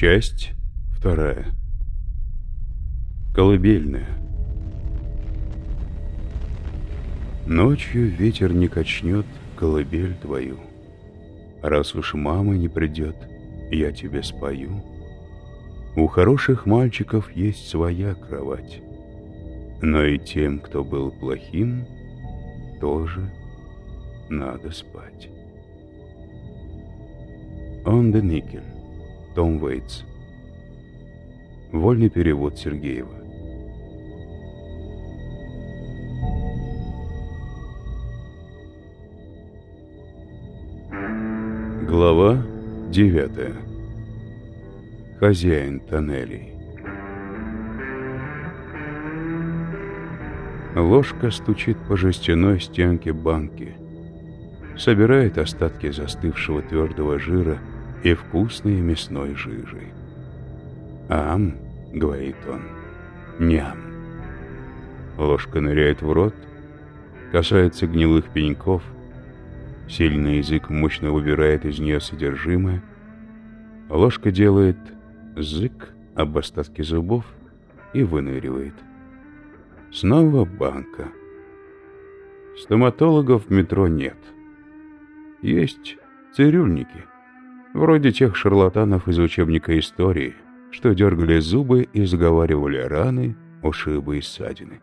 Часть вторая. Колыбельная. Ночью ветер не качнет колыбель твою. Раз уж мама не придет, я тебе спою. У хороших мальчиков есть своя кровать. Но и тем, кто был плохим, тоже надо спать. On the Nickel. Том Уэйтс. Вольный перевод Сергеева. Глава девятая. Хозяин тоннелей. Ложка стучит по жестяной стенке банки. Собирает остатки застывшего твердого жира и вкусной мясной жижей. «Ам», — говорит он, — «ням». Ложка ныряет в рот, касается гнилых пеньков, сильный язык мощно выбирает из нее содержимое, ложка делает зык об остатке зубов и выныривает. Снова банка. Стоматологов в метро нет. Есть цирюльники. Вроде тех шарлатанов из учебника истории, что дергали зубы и заговаривали раны, ушибы и ссадины.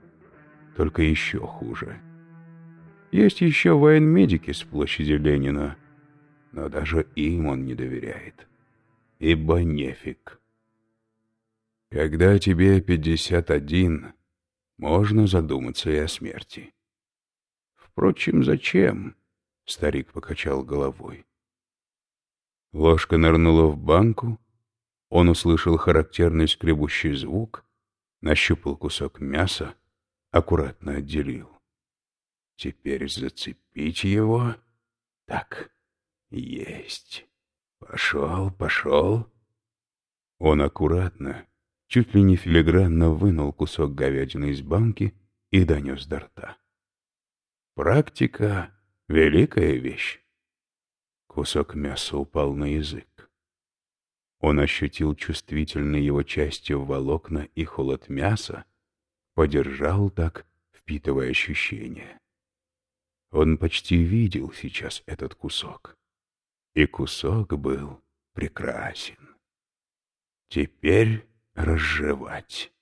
Только еще хуже. Есть еще военмедики с площади Ленина, но даже им он не доверяет. Ибо нефиг. Когда тебе пятьдесят один, можно задуматься и о смерти. Впрочем, зачем? Старик покачал головой. Ложка нырнула в банку, он услышал характерный скребущий звук, нащупал кусок мяса, аккуратно отделил. Теперь зацепить его. Так, есть. Пошел, пошел. Он аккуратно, чуть ли не филигранно вынул кусок говядины из банки и донес до рта. Практика — великая вещь. Кусок мяса упал на язык. Он ощутил чувствительные его частью волокна и холод мяса, подержал так, впитывая ощущения. Он почти видел сейчас этот кусок. И кусок был прекрасен. Теперь разжевать.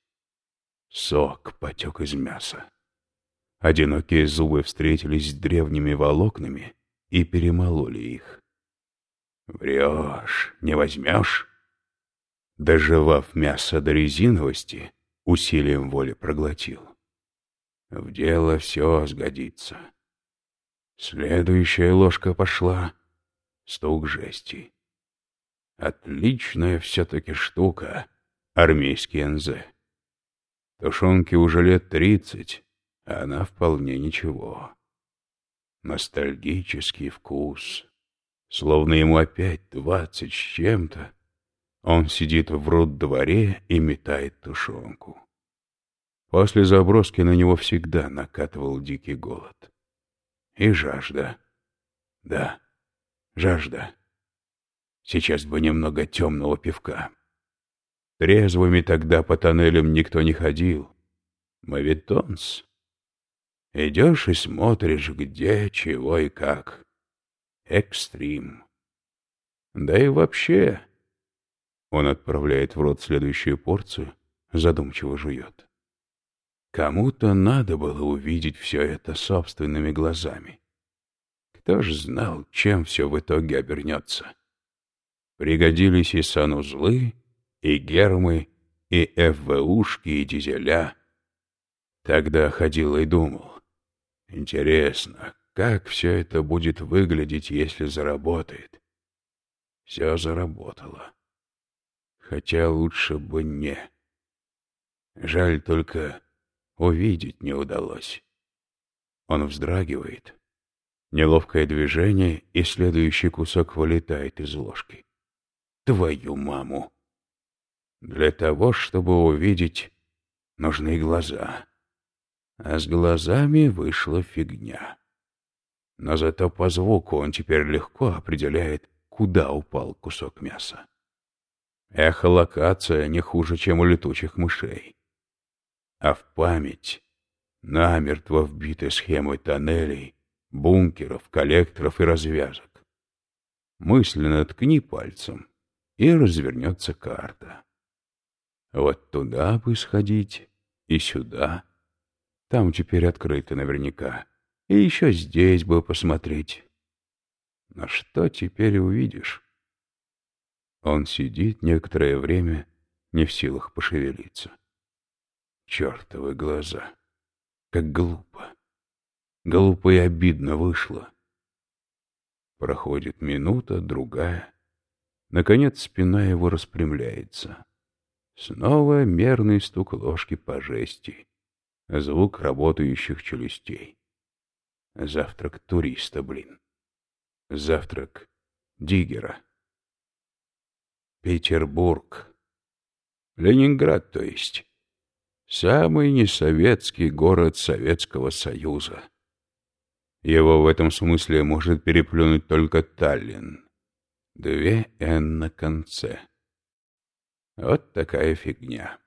Сок потек из мяса. Одинокие зубы встретились с древними волокнами и перемололи их. Врешь, не возьмешь? Доживав мясо до резиновости, усилием воли проглотил. В дело все сгодится. Следующая ложка пошла. Стук жести. Отличная все-таки штука, армейский НЗ. Тушенке уже лет тридцать, а она вполне ничего. Ностальгический вкус, Словно ему опять двадцать с чем-то, он сидит в род-дворе и метает тушенку. После заброски на него всегда накатывал дикий голод. И жажда. Да, жажда. Сейчас бы немного темного пивка. Трезвыми тогда по тоннелям никто не ходил. Мавитонс. Идешь и смотришь, где, чего и как экстрим. Да и вообще... Он отправляет в рот следующую порцию, задумчиво жует. Кому-то надо было увидеть все это собственными глазами. Кто ж знал, чем все в итоге обернется? Пригодились и санузлы, и гермы, и ФВУшки, и дизеля. Тогда ходил и думал. Интересно, как все это будет выглядеть, если заработает? Все заработало. Хотя лучше бы не. Жаль только, увидеть не удалось. Он вздрагивает. Неловкое движение, и следующий кусок вылетает из ложки. Твою маму! Для того, чтобы увидеть, нужны глаза. А с глазами вышла фигня но зато по звуку он теперь легко определяет, куда упал кусок мяса. Эхолокация не хуже, чем у летучих мышей. А в память намертво вбиты схемы тоннелей, бункеров, коллекторов и развязок. Мысленно ткни пальцем, и развернется карта. Вот туда бы сходить и сюда. Там теперь открыто наверняка. И еще здесь бы посмотреть. Но что теперь увидишь? Он сидит некоторое время, не в силах пошевелиться. Чертовы глаза! Как глупо! Глупо и обидно вышло. Проходит минута, другая. Наконец спина его распрямляется. Снова мерный стук ложки по жести. Звук работающих челюстей. Завтрак туриста, блин. Завтрак диггера. Петербург. Ленинград, то есть. Самый несоветский город Советского Союза. Его в этом смысле может переплюнуть только Таллин. Две «Н» на конце. Вот такая фигня.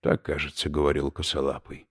Так, кажется, говорил косолапый.